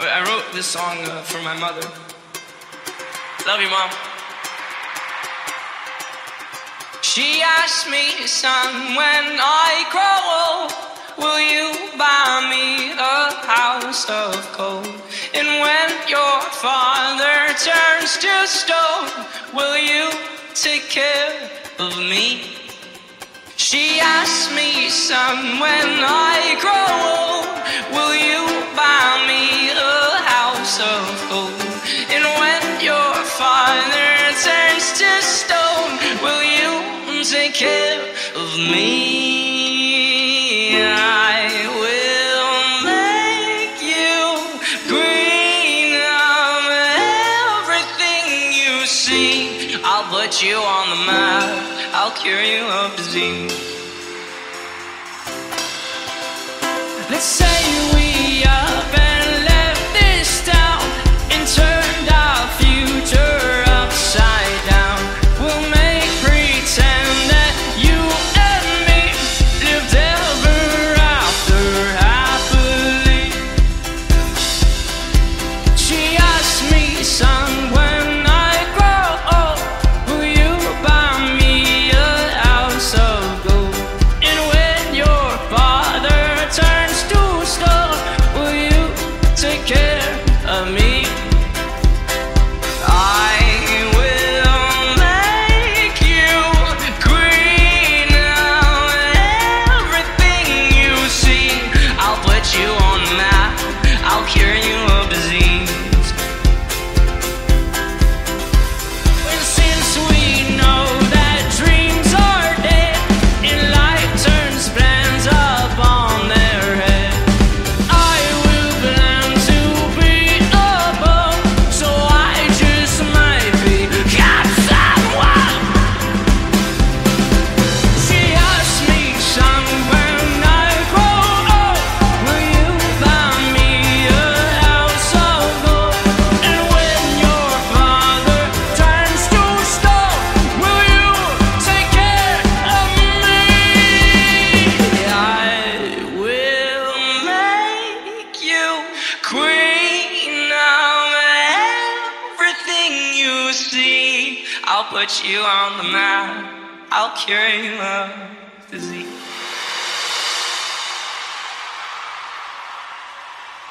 I wrote this song uh, for my mother. Love you, mom. She asked me, son, when I grow old, will you buy me a house of gold? And when your father turns to stone, will you take care of me? She asked me, son, when I grow old, me? I will make you green everything you see. I'll put you on the map. I'll cure you of disease. Let's say we asked I'll put you on the map. I'll cure you of disease.